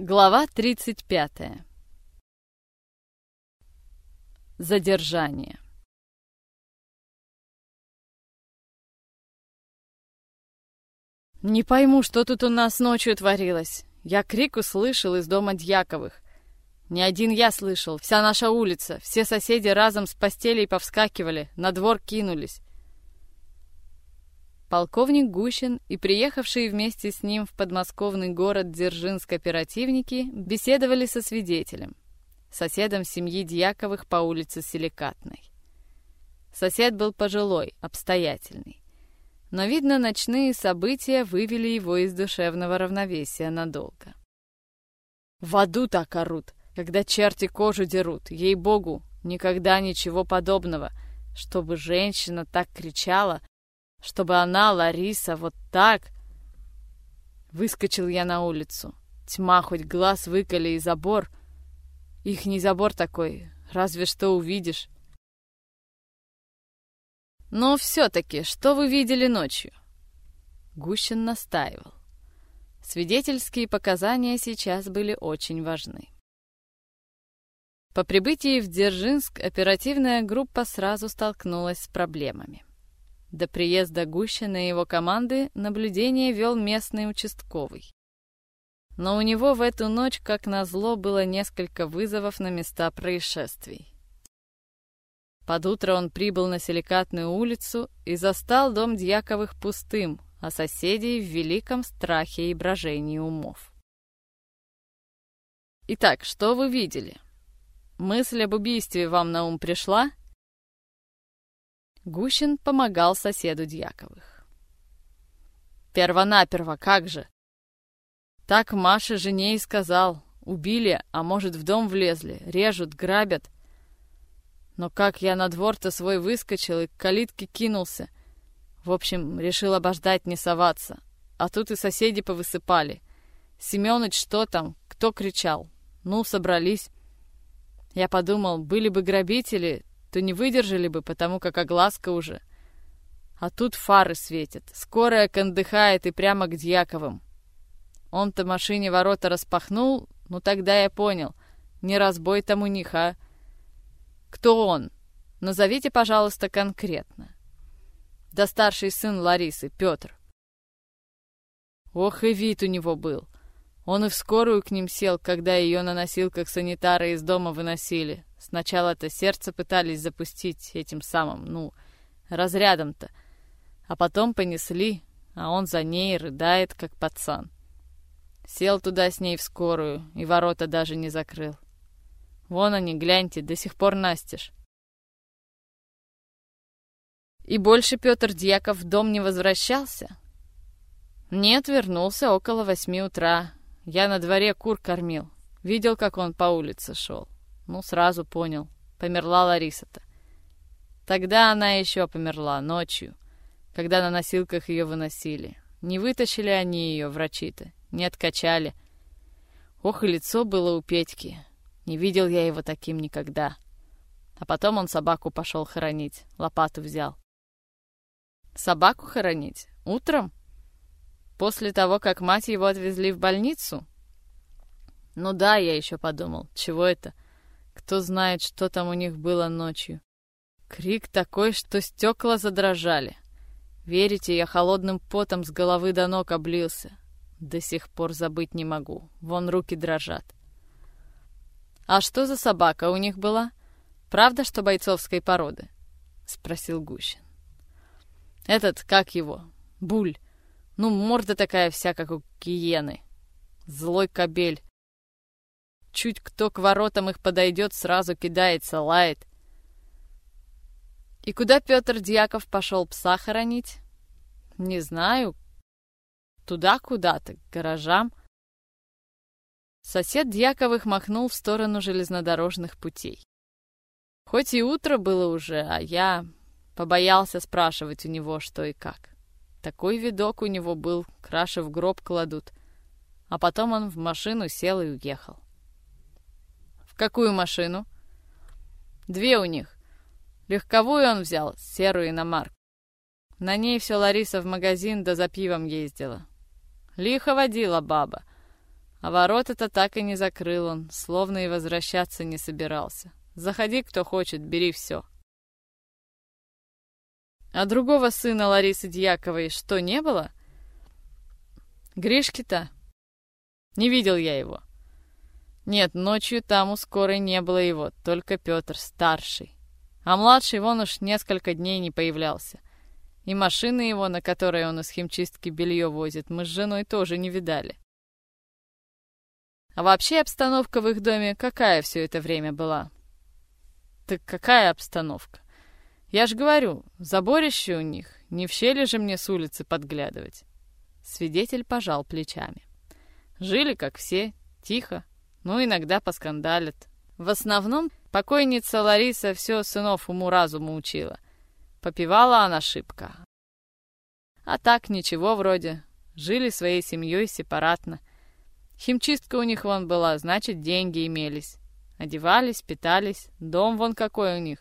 Глава 35. Задержание. Не пойму, что тут у нас ночью творилось. Я крик услышал из дома Дьяковых. Не один я слышал, вся наша улица, все соседи разом с постелей повскакивали, на двор кинулись. Полковник Гущин и приехавшие вместе с ним в подмосковный город Дзержинск оперативники беседовали со свидетелем, соседом семьи Дьяковых по улице Силикатной. Сосед был пожилой, обстоятельный. Но, видно, ночные события вывели его из душевного равновесия надолго. В аду так орут, когда черти кожу дерут, ей-богу, никогда ничего подобного, чтобы женщина так кричала, чтобы она, Лариса, вот так... Выскочил я на улицу. Тьма, хоть глаз выколи и забор. Их не забор такой, разве что увидишь. Но все-таки, что вы видели ночью? Гущин настаивал. Свидетельские показания сейчас были очень важны. По прибытии в Дзержинск оперативная группа сразу столкнулась с проблемами. До приезда Гущина и его команды наблюдение вел местный участковый. Но у него в эту ночь, как назло, было несколько вызовов на места происшествий. Под утро он прибыл на Силикатную улицу и застал дом Дьяковых пустым, а соседей в великом страхе и брожении умов. «Итак, что вы видели? Мысль об убийстве вам на ум пришла?» Гущин помогал соседу Дьяковых. «Первонаперво, как же!» Так Маше жене и сказал. Убили, а может, в дом влезли, режут, грабят. Но как я на двор-то свой выскочил и к калитке кинулся. В общем, решил обождать, не соваться. А тут и соседи повысыпали. Семёныч, что там? Кто кричал? Ну, собрались. Я подумал, были бы грабители, то не выдержали бы, потому как огласка уже. А тут фары светят, скорая кондыхает и прямо к Дьяковым. Он-то машине ворота распахнул, ну тогда я понял, не разбой там у них, а... Кто он? Назовите, пожалуйста, конкретно. Да старший сын Ларисы, Петр. Ох и вид у него был. Он и в скорую к ним сел, когда ее на носилках санитары из дома выносили. Сначала-то сердце пытались запустить этим самым, ну, разрядом-то. А потом понесли, а он за ней рыдает, как пацан. Сел туда с ней в скорую и ворота даже не закрыл. Вон они, гляньте, до сих пор настежь. И больше Петр Дьяков в дом не возвращался? Нет, вернулся около восьми утра. Я на дворе кур кормил. Видел, как он по улице шел. Ну, сразу понял. Померла Лариса-то. Тогда она еще померла, ночью, когда на носилках ее выносили. Не вытащили они ее, врачи-то, не откачали. Ох, и лицо было у Петьки. Не видел я его таким никогда. А потом он собаку пошел хоронить, лопату взял. Собаку хоронить? Утром? После того, как мать его отвезли в больницу? Ну да, я еще подумал, чего это? — кто знает, что там у них было ночью. Крик такой, что стекла задрожали. Верите, я холодным потом с головы до ног облился. До сих пор забыть не могу. Вон руки дрожат. «А что за собака у них была? Правда, что бойцовской породы?» — спросил Гущин. «Этот, как его? Буль. Ну, морда такая вся, как у гиены. Злой кобель. Чуть кто к воротам их подойдет, сразу кидается, лает. И куда Петр Дьяков пошел пса хоронить? Не знаю. Туда куда-то, к гаражам. Сосед Дьяковых махнул в сторону железнодорожных путей. Хоть и утро было уже, а я побоялся спрашивать у него, что и как. Такой видок у него был, краши в гроб кладут. А потом он в машину сел и уехал. Какую машину? Две у них. Легковую он взял, серую иномарку. На ней все Лариса в магазин да за пивом ездила. Лихо водила баба. А ворота-то так и не закрыл он, словно и возвращаться не собирался. Заходи, кто хочет, бери все. А другого сына Ларисы Дьяковой что, не было? Гришки-то? Не видел я его. Нет, ночью там у скорой не было его, только Петр, старший. А младший вон уж несколько дней не появлялся. И машины его, на которой он из химчистки белье возит, мы с женой тоже не видали. А вообще обстановка в их доме какая все это время была? Так какая обстановка? Я ж говорю, заборище у них, не в щели же мне с улицы подглядывать. Свидетель пожал плечами. Жили, как все, тихо, ну, иногда поскандалят. В основном покойница Лариса все сынов уму-разуму учила. Попивала она шибко. А так ничего вроде. Жили своей семьей сепаратно. Химчистка у них вон была, значит, деньги имелись. Одевались, питались, дом вон какой у них.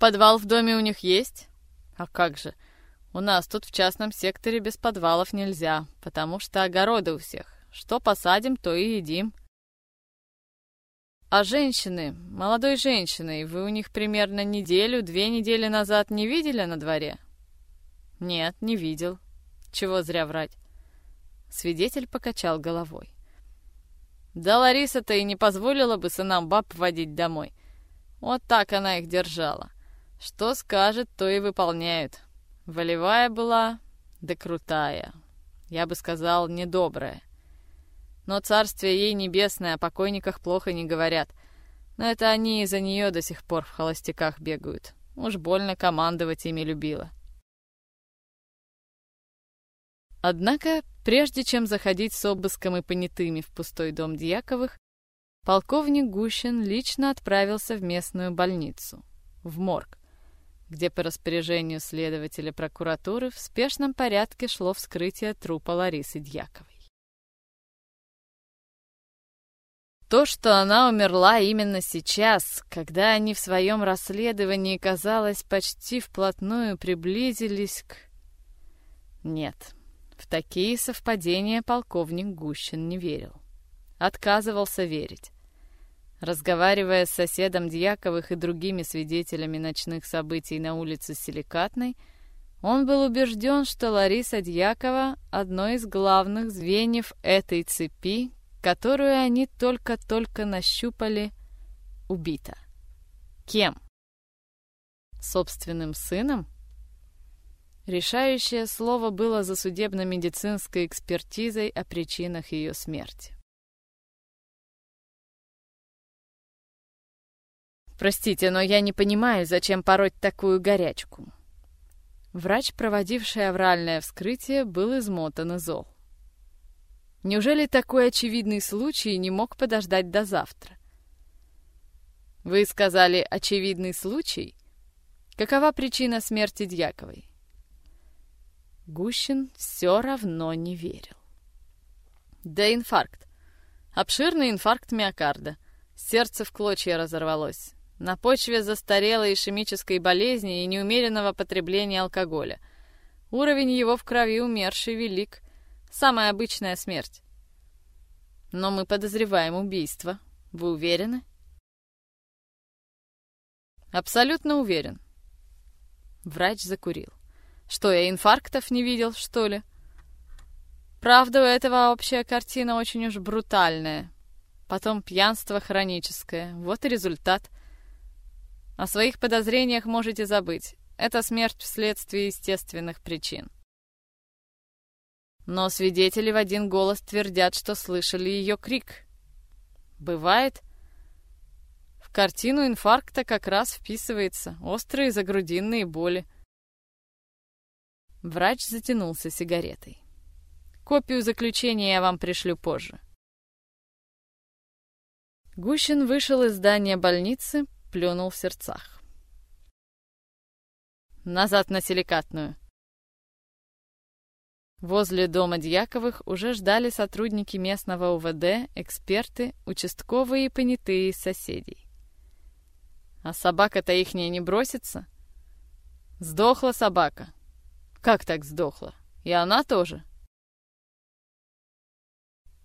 Подвал в доме у них есть? А как же? У нас тут в частном секторе без подвалов нельзя, потому что огороды у всех. Что посадим, то и едим. А женщины, молодой женщины, вы у них примерно неделю, две недели назад не видели на дворе? Нет, не видел. Чего зря врать. Свидетель покачал головой. Да Лариса-то и не позволила бы сынам баб водить домой. Вот так она их держала. Что скажет, то и выполняют. Волевая была, да крутая. Я бы сказал, недобрая. Но царствие ей небесное о покойниках плохо не говорят. Но это они из-за нее до сих пор в холостяках бегают. Уж больно командовать ими любила. Однако, прежде чем заходить с обыском и понятыми в пустой дом Дьяковых, полковник Гущин лично отправился в местную больницу, в морг, где по распоряжению следователя прокуратуры в спешном порядке шло вскрытие трупа Ларисы Дьяковой. То, что она умерла именно сейчас, когда они в своем расследовании, казалось, почти вплотную приблизились к... Нет, в такие совпадения полковник Гущин не верил. Отказывался верить. Разговаривая с соседом Дьяковых и другими свидетелями ночных событий на улице Силикатной, он был убежден, что Лариса Дьякова — одно из главных звеньев этой цепи, которую они только-только нащупали, убита. Кем? Собственным сыном? Решающее слово было за судебно-медицинской экспертизой о причинах ее смерти. «Простите, но я не понимаю, зачем пороть такую горячку». Врач, проводивший авральное вскрытие, был измотан и зол. Неужели такой очевидный случай не мог подождать до завтра? Вы сказали «очевидный случай»? Какова причина смерти Дьяковой? Гущин все равно не верил. Да инфаркт. Обширный инфаркт миокарда. Сердце в клочья разорвалось. На почве застарелой ишемической болезни и неумеренного потребления алкоголя. Уровень его в крови умерший велик. Самая обычная смерть. Но мы подозреваем убийство. Вы уверены? Абсолютно уверен. Врач закурил. Что, я инфарктов не видел, что ли? Правда, у этого общая картина очень уж брутальная. Потом пьянство хроническое. Вот и результат. О своих подозрениях можете забыть. Это смерть вследствие естественных причин. Но свидетели в один голос твердят, что слышали ее крик. Бывает. В картину инфаркта как раз вписывается острые загрудинные боли. Врач затянулся сигаретой. Копию заключения я вам пришлю позже. Гущин вышел из здания больницы, плюнул в сердцах. «Назад на силикатную!» Возле дома Дьяковых уже ждали сотрудники местного УВД, эксперты, участковые и понятые соседей. А собака-то ихняя не бросится? Сдохла собака. Как так сдохла? И она тоже?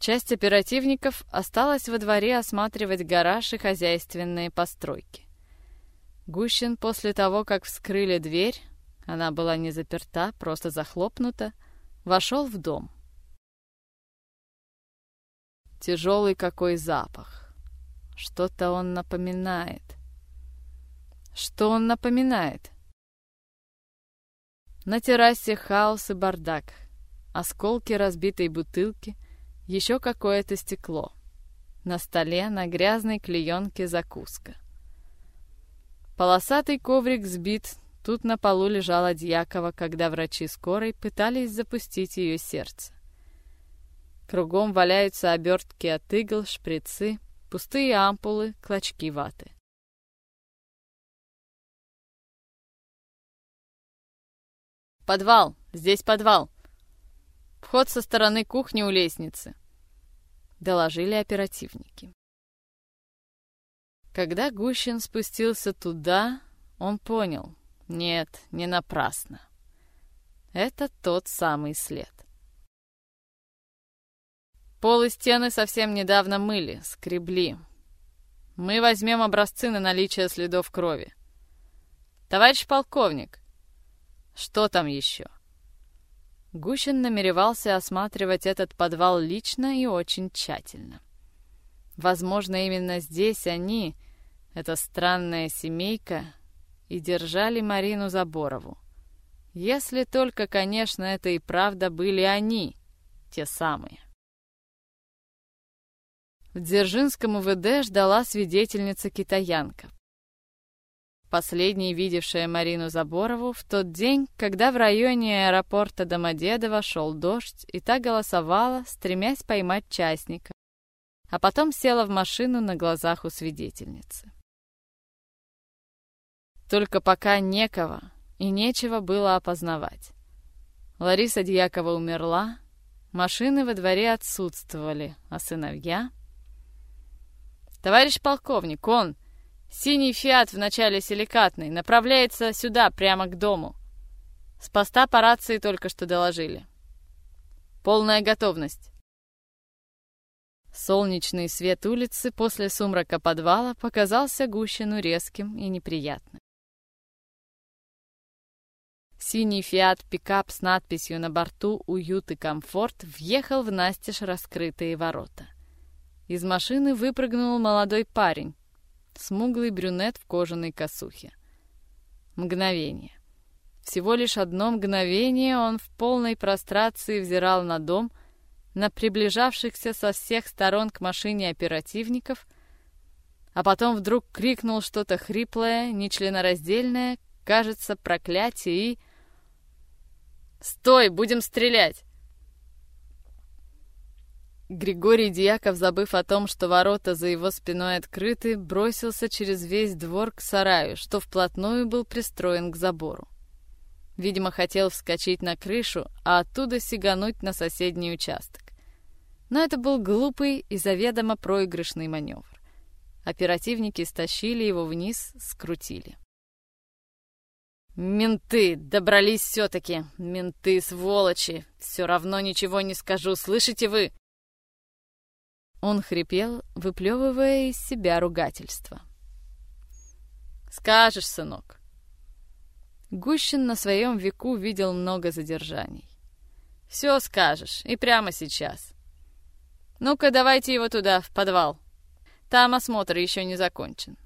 Часть оперативников осталась во дворе осматривать гараж и хозяйственные постройки. Гущин после того, как вскрыли дверь, она была не заперта, просто захлопнута, вошел в дом. Тяжелый какой запах. Что-то он напоминает. Что он напоминает? На террасе хаос и бардак. Осколки разбитой бутылки — еще какое-то стекло. На столе на грязной клеенке закуска. Полосатый коврик сбит, тут на полу лежала Дьякова, когда врачи скорой пытались запустить ее сердце. Кругом валяются обертки от игл, шприцы, пустые ампулы, клочки ваты. «Подвал! Здесь подвал!» Вход со стороны кухни у лестницы доложили оперативники. Когда Гущин спустился туда, он понял, нет, не напрасно. Это тот самый след. Пол и стены совсем недавно мыли, скребли. Мы возьмем образцы на наличие следов крови. Товарищ полковник, что там еще? Гущин намеревался осматривать этот подвал лично и очень тщательно. Возможно, именно здесь они, эта странная семейка, и держали Марину Заборову. Если только, конечно, это и правда были они, те самые. В Дзержинском УВД ждала свидетельница-китаянка последней видевшая Марину Заборову в тот день, когда в районе аэропорта Домодедово шел дождь, и та голосовала, стремясь поймать частника, а потом села в машину на глазах у свидетельницы. Только пока некого и нечего было опознавать. Лариса Дьякова умерла, машины во дворе отсутствовали, а сыновья... «Товарищ полковник, он!» Синий «Фиат» в начале силикатный направляется сюда, прямо к дому. С поста по рации только что доложили. Полная готовность. Солнечный свет улицы после сумрака подвала показался Гущину резким и неприятным. Синий «Фиат-пикап» с надписью на борту «Уют и комфорт» въехал в настежь раскрытые ворота. Из машины выпрыгнул молодой парень, смуглый брюнет в кожаной косухе. Мгновение. Всего лишь одно мгновение он в полной прострации взирал на дом, на приближавшихся со всех сторон к машине оперативников, а потом вдруг крикнул что-то хриплое, нечленораздельное, кажется, проклятие и... «Стой, будем стрелять!» Григорий Дьяков, забыв о том, что ворота за его спиной открыты, бросился через весь двор к сараю, что вплотную был пристроен к забору. Видимо, хотел вскочить на крышу, а оттуда сигануть на соседний участок. Но это был глупый и заведомо проигрышный маневр. Оперативники стащили его вниз, скрутили. «Менты! Добрались все-таки! Менты, сволочи! Все равно ничего не скажу, слышите вы?» Он хрипел, выплевывая из себя ругательство. «Скажешь, сынок!» Гущин на своем веку видел много задержаний. «Все скажешь, и прямо сейчас. Ну-ка, давайте его туда, в подвал. Там осмотр еще не закончен».